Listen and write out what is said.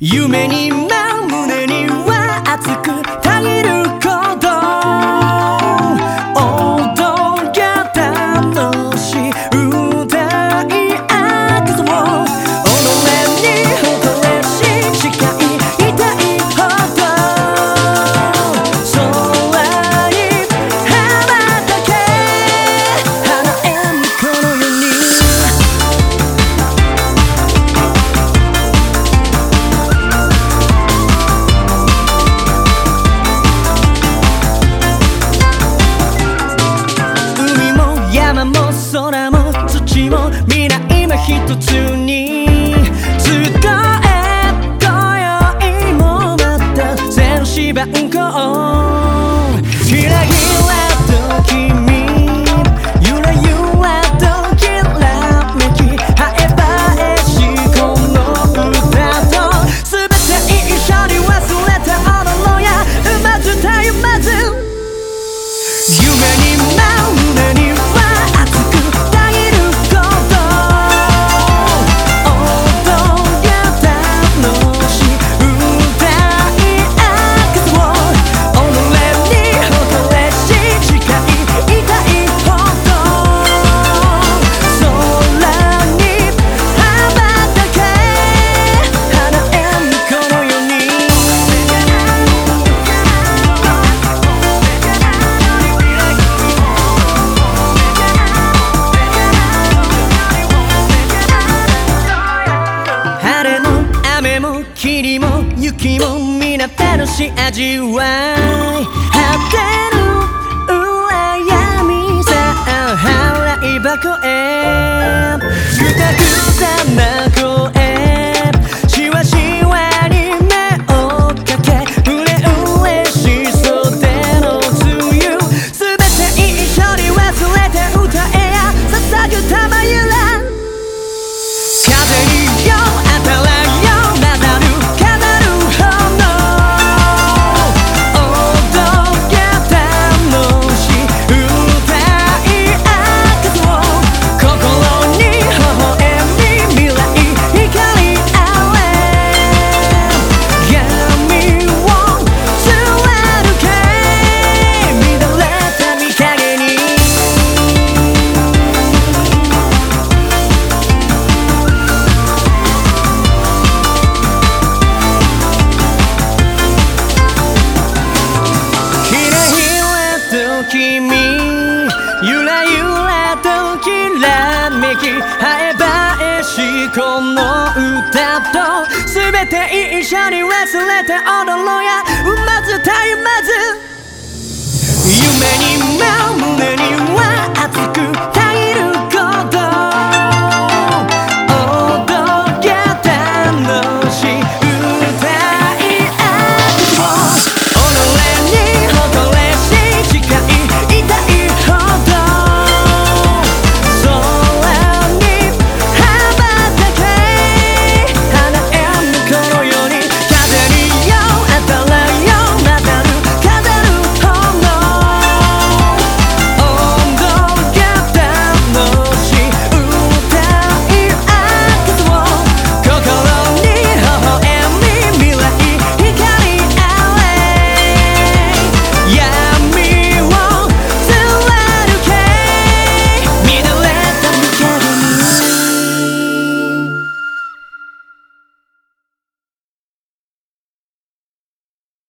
夢にも胸には熱く花も空も土も皆今一つに。雪も皆楽しい味わい果てる羨みさ払い箱へくたくたな生えばえしこの歌と全て一緒に忘れておる